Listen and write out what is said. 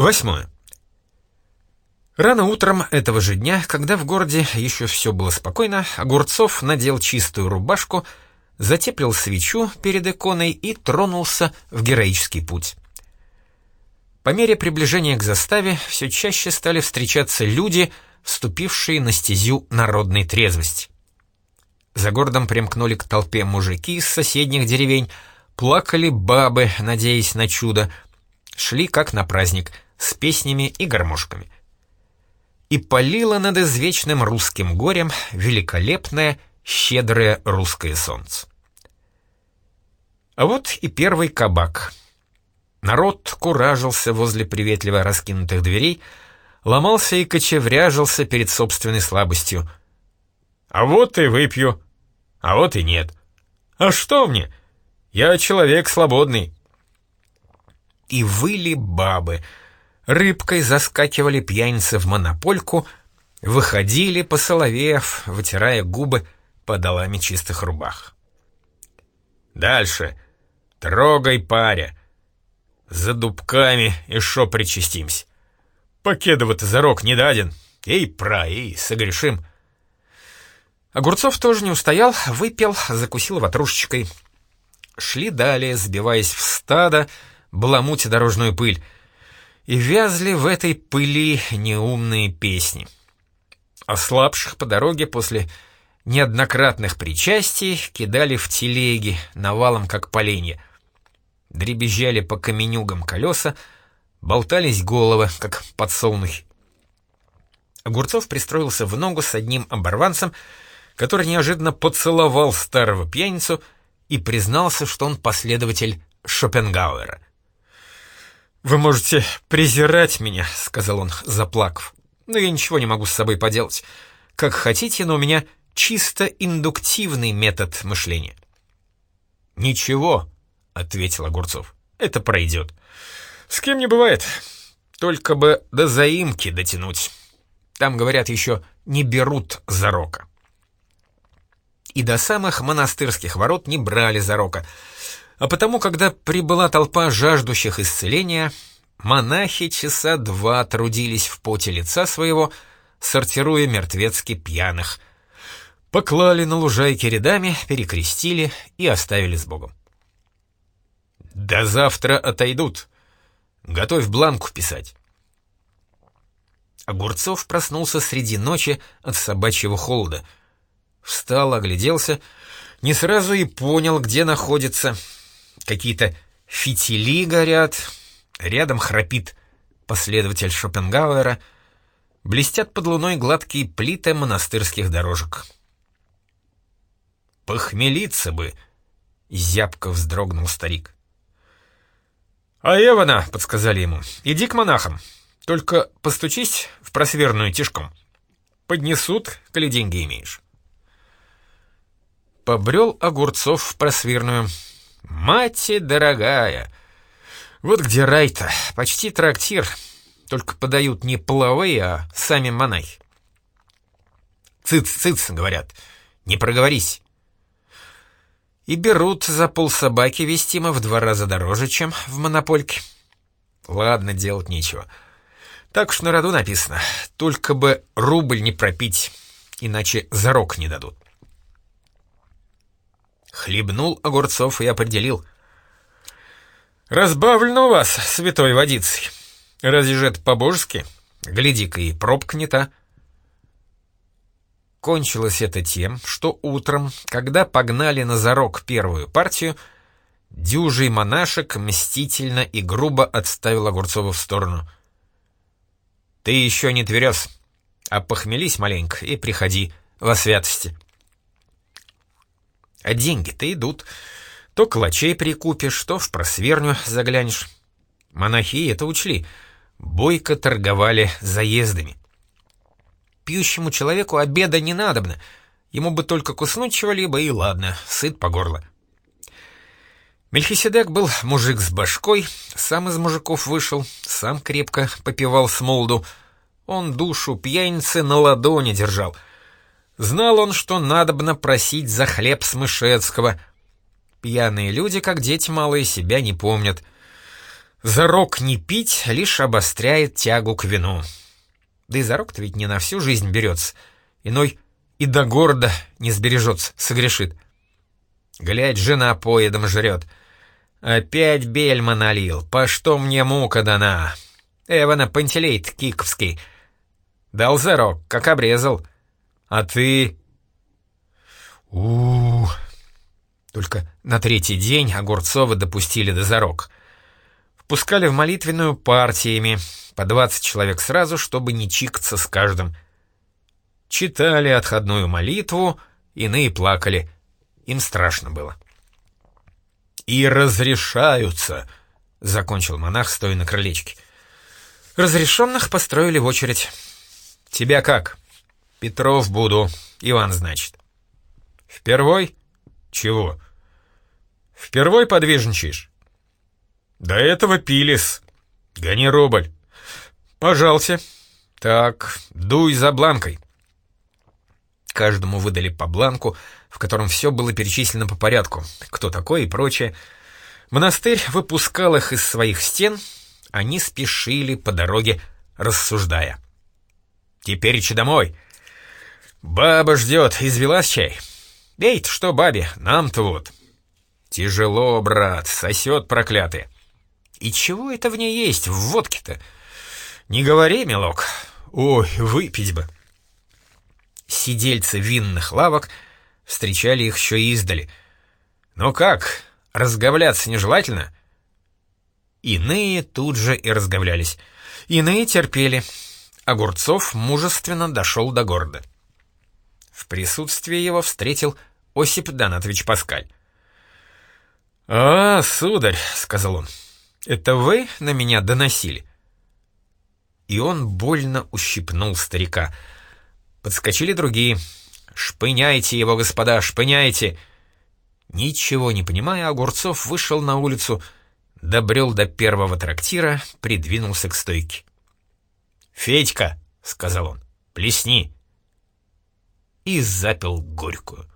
Восьмое. Рано утром этого же дня, когда в городе еще все было спокойно, Огурцов надел чистую рубашку, затеплил свечу перед иконой и тронулся в героический путь. По мере приближения к заставе все чаще стали встречаться люди, вступившие на стезю народной трезвости. За городом примкнули к толпе мужики из соседних деревень, плакали бабы, надеясь на чудо, шли как на праздник — с песнями и гармошками. И полило над извечным русским горем великолепное, щедрое русское солнце. А вот и первый кабак. Народ куражился возле приветливо раскинутых дверей, ломался и кочевряжился перед собственной слабостью. «А вот и выпью, а вот и нет. А что мне? Я человек свободный». И выли бабы — Рыбкой заскакивали пьяницы в монопольку, выходили, посоловев, вытирая губы подолами чистых рубах. «Дальше. Трогай паря. За дубками и шо причастимся. Покедово-то зарок не даден. Эй, пра, эй, согрешим». Огурцов тоже не устоял, выпил, закусил ватрушечкой. Шли далее, сбиваясь в стадо, баламутя дорожную пыль — и вязли в этой пыли неумные песни. Ослабших по дороге после неоднократных причастий кидали в телеги, навалом как поленья. Дребезжали по каменюгам колеса, болтались головы, как подсолнухи. Огурцов пристроился в ногу с одним оборванцем, который неожиданно поцеловал старого пьяницу и признался, что он последователь Шопенгауэра — «Вы можете презирать меня», — сказал он, заплакав. «Но я ничего не могу с собой поделать. Как хотите, но у меня чисто индуктивный метод мышления». «Ничего», — ответил Огурцов. «Это пройдет. С кем не бывает. Только бы до заимки дотянуть. Там, говорят, еще не берут зарока». И до самых монастырских ворот не брали зарока — а потому, когда прибыла толпа жаждущих исцеления, монахи часа два трудились в поте лица своего, сортируя мертвецки пьяных. Поклали на лужайке рядами, перекрестили и оставили с Богом. «До завтра отойдут. Готовь бланку писать». Огурцов проснулся среди ночи от собачьего холода. Встал, огляделся, не сразу и понял, где находится — какие-то фитили горят, рядом храпит последователь Шопенгауэра, блестят под луной гладкие плиты монастырских дорожек. «Похмелиться бы!» — зябко вздрогнул старик. «А Эвана!» — подсказали ему. «Иди к монахам, только постучись в просверную тишком. Поднесут, коли деньги имеешь». Побрел Огурцов в просверную, — Мать дорогая! Вот где рай-то, почти трактир, только подают не половые, а сами монахи. «Цыц-цыц», — говорят, — «не проговорись». И берут за пол собаки вестимо в два раза дороже, чем в монопольке. Ладно, делать нечего. Так уж на роду написано, только бы рубль не пропить, иначе зарок не дадут. Хлебнул огурцов и определил. «Разбавлено у вас святой водицей. Разве же это по-божески? Гляди-ка, и пробка не та». Кончилось это тем, что утром, когда погнали на зарок первую партию, дюжий монашек мстительно и грубо отставил Огурцова в сторону. «Ты еще не тверез, а похмелись маленько и приходи во святости». А деньги-то идут. То калачей прикупишь, то в просверню заглянешь. Монахи это учли. Бойко торговали заездами. Пьющему человеку обеда не надобно. Ему бы только куснуть чего-либо, и ладно, сыт по горло. Мельхиседек был мужик с башкой, сам из мужиков вышел, сам крепко попивал с молоду. Он душу пьяницы на ладони держал — Знал он, что надобно просить за хлеб с Мышецкого. Пьяные люди, как дети малые, себя не помнят. Зарок не пить лишь обостряет тягу к вину. Да и зарок-то ведь не на всю жизнь берется. Иной и до города не сбережется, согрешит. Глядь, жена поедом жрет. Опять бельма налил, по что мне мука дана? Эвана Пантелейт Киковский. Дал зарок, как обрезал. А ты... у, -у. Только на третий день Огурцова допустили до зарок. Впускали в молитвенную партиями, по 20 человек сразу, чтобы не чикаться с каждым. Читали отходную молитву, иные плакали. Им страшно было. «И разрешаются», — закончил монах, стоя на крылечке. Разрешенных построили в очередь. «Тебя как?» «Петров буду. Иван, значит». «Впервой?» «Чего?» «Впервой подвижничаешь?» «До этого пилис. Гони рубль». «Пожалуйста». «Так, дуй за бланкой». Каждому выдали по бланку, в котором все было перечислено по порядку, кто такой и прочее. Монастырь выпускал их из своих стен, они спешили по дороге, рассуждая. «Теперь че домой?» «Баба ждет, извелась чай?» «Эй, что бабе, нам-то вот». «Тяжело, брат, сосет проклятый». «И чего это в ней есть, в водке-то?» «Не говори, милок. Ой, выпить бы». Сидельцы винных лавок встречали их еще издали. «Ну как, разговляться нежелательно?» Иные тут же и разговлялись. Иные терпели. Огурцов мужественно дошел до города. В присутствии его встретил Осип Донатович Паскаль. «А, сударь», — сказал он, — «это вы на меня доносили?» И он больно ущипнул старика. Подскочили другие. «Шпыняйте его, господа, шпыняйте!» Ничего не понимая, Огурцов вышел на улицу, добрел до первого трактира, придвинулся к стойке. «Федька», — сказал он, — «плесни» и запил горькую.